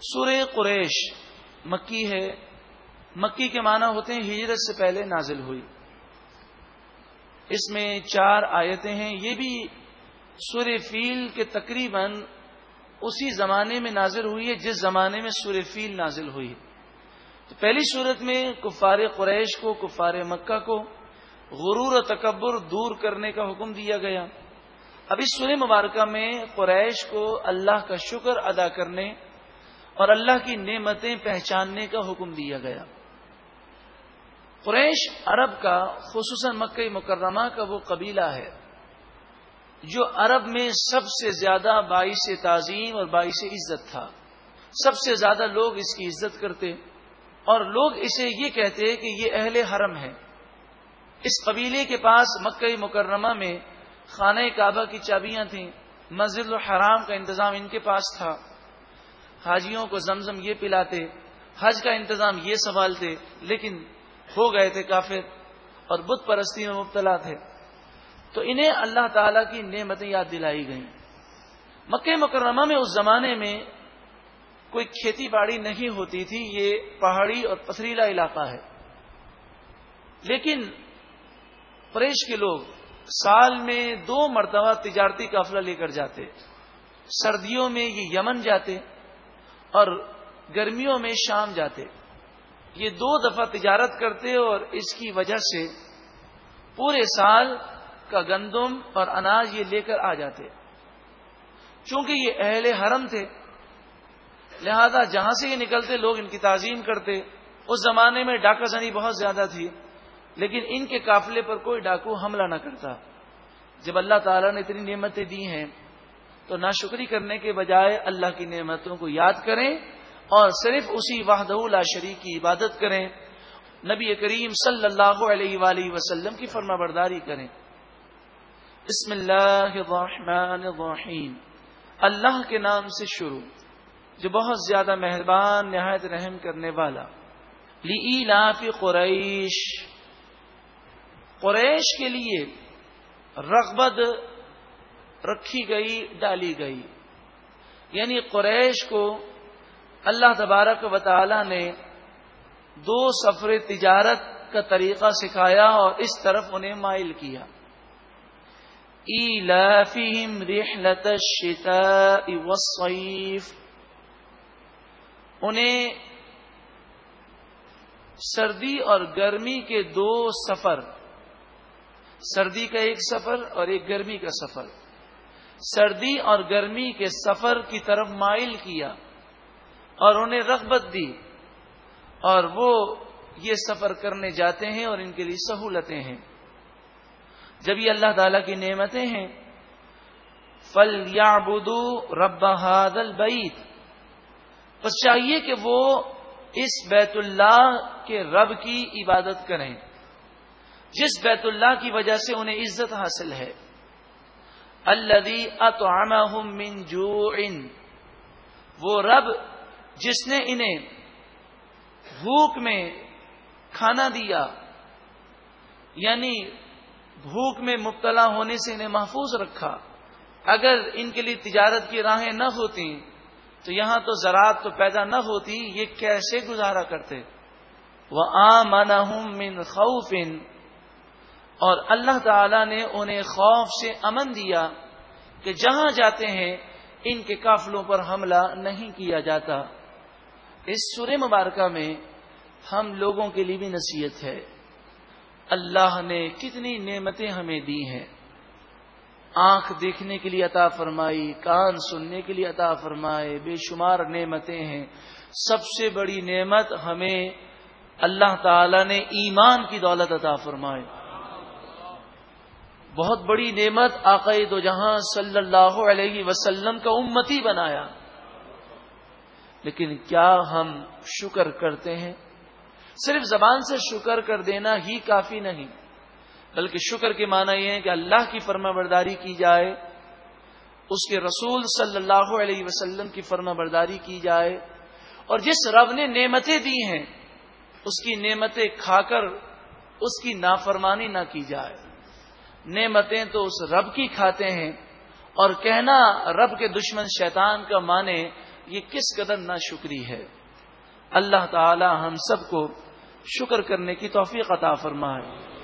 سورہ قریش مکی ہے۔ مکی کے معنی ہوتے ہیں ہجرت سے پہلے نازل ہوئی۔ اس میں چار آیتیں ہیں۔ یہ بھی سور فیل کے تقریباً اسی زمانے میں نازل ہوئی ہے، جس زمانے میں سور فیل نازل ہوئی تو پہلی صورت میں کفار قریش کو، کفار مکہ کو غرور و تکبر دور کرنے کا حکم دیا گیا۔ اب اس سورہ مبارکہ میں قریش کو اللہ کا شکر ادا کرنے اور اللہ کی نعمتیں پہچاننے کا حکم دیا گیا۔ قریش عرب کا، خصوصاً مکہ مکرمہ کا وہ قبیلہ ہے، جو عرب میں سب سے زیادہ باعث تعظیم اور باعث عزت تھا۔ سب سے زیادہ لوگ اس کی عزت کرتے اور لوگ اسے یہ کہتے کہ یہ اہل حرم ہے اس قبیلے کے پاس مکہ مکرمہ میں خانہ کعبہ کی چابیاں تھیں، مسجد الحرام کا انتظام ان کے پاس تھا۔ حاجیوں کو زمزم یہ پلاتے، حج کا انتظام یہ سنبھالتے، لیکن ہو گئے تھے کافر اور بت پرستی میں مبتلا تھے۔ تو انہیں اللہ تعالی کی نعمتیں یاد دلائی گئیں۔ مکہ مکرمہ میں اس زمانے میں کوئی کھیتی باڑی نہیں ہوتی تھی، یہ پہاڑی اور پتھریلا علاقہ ہے۔ لیکن پریش کے لوگ سال میں دو مرتبہ تجارتی قافلہ لے کر جاتے، سردیوں میں یہ یمن جاتے۔ اور گرمیوں میں شام جاتے۔ یہ دو دفعہ تجارت کرتے اور اس کی وجہ سے پورے سال کا گندم اور اناج یہ لے کر آ جاتے۔ چونکہ یہ اہل حرم تھے، لہذا جہاں سے یہ نکلتے لوگ ان کی تعظیم کرتے۔ اس زمانے میں ڈاکہ زنی بہت زیادہ تھی، لیکن ان کے قافلے پر کوئی ڈاکو حملہ نہ کرتا۔ جب اللہ تعالیٰ نے اتنی نعمتیں دی ہیں تو ناشکری کرنے کے بجائے اللہ کی نعمتوں کو یاد کریں اور صرف اسی وحدہ لا شریک کی عبادت کریں۔ نبی کریم صلی اللہ علیہ وآلہ وسلم کی فرما برداری کریں۔ بسم اللہ الرحمن الرحیم۔ اللہ کے نام سے شروع، جو بہت زیادہ مہربان، نہایت رحم کرنے والا۔ لی قریش۔ قریش کے لیے رغبت رکھی گئی، ڈالی گئی۔ یعنی قریش کو اللہ تبارک و تعالی نے دو سفر تجارت کا طریقہ سکھایا اور اس طرف انہیں مائل کیا۔ رحلت الشتاء والصيف انہیں سردی اور گرمی کے دو سفر، سردی کا ایک سفر اور ایک گرمی کا سفر۔ سردی اور گرمی کے سفر کی طرف مائل کیا اور انہیں رغبت دی اور وہ یہ سفر کرنے جاتے ہیں اور ان کے لیے سہولتیں ہیں۔ جب یہ اللہ تعالی کی نعمتیں ہیں فل یا بدو رب حادل بعید بس چاہیے کہ وہ اس بیت اللہ کے رب کی عبادت کریں، جس بیت اللہ کی وجہ سے انہیں عزت حاصل ہے۔ اللہ من جو وہ رب جس نے انہیں بھوک میں کھانا دیا یعنی بھوک میں مبتلا ہونے سے انہیں محفوظ رکھا۔ اگر ان کے لیے تجارت کی راہیں نہ ہوتی، تو یہاں تو زراعت تو پیدا نہ ہوتی، یہ کیسے گزارا کرتے؟ وہ آ من خوف اور اللہ تعالی نے انہیں خوف سے امن دیا کہ جہاں جاتے ہیں، ان کے قافلوں پر حملہ نہیں کیا جاتا۔ اس سورہ مبارکہ میں ہم لوگوں کے لیے بھی نصیحت ہے۔ اللہ نے کتنی نعمتیں ہمیں دی ہیں۔ آنکھ دیکھنے کے لیے عطا فرمائی، کان سننے کے لیے عطا فرمائے، بے شمار نعمتیں ہیں۔ سب سے بڑی نعمت ہمیں اللہ تعالی نے ایمان کی دولت عطا فرمائے بہت بڑی نعمت عقائد و جہاں صلی اللہ علیہ وسلم کا امتی بنایا۔ لیکن کیا ہم شکر کرتے ہیں؟ صرف زبان سے شکر کر دینا ہی کافی نہیں، بلکہ شکر کے معنی یہ ہے کہ اللہ کی فرما برداری کی جائے، اس کے رسول صلی اللہ علیہ وسلم کی فرما برداری کی جائے، اور جس رب نے نعمتیں دی ہیں، اس کی نعمتیں کھا کر اس کی نافرمانی نہ کی جائے۔ نعمتیں تو اس رب کی کھاتے ہیں اور کہنا رب کے دشمن شیطان کا مانے یہ کس قدر نہ شکری ہے۔ اللہ تعالی ہم سب کو شکر کرنے کی توفیق عطا فرمائے۔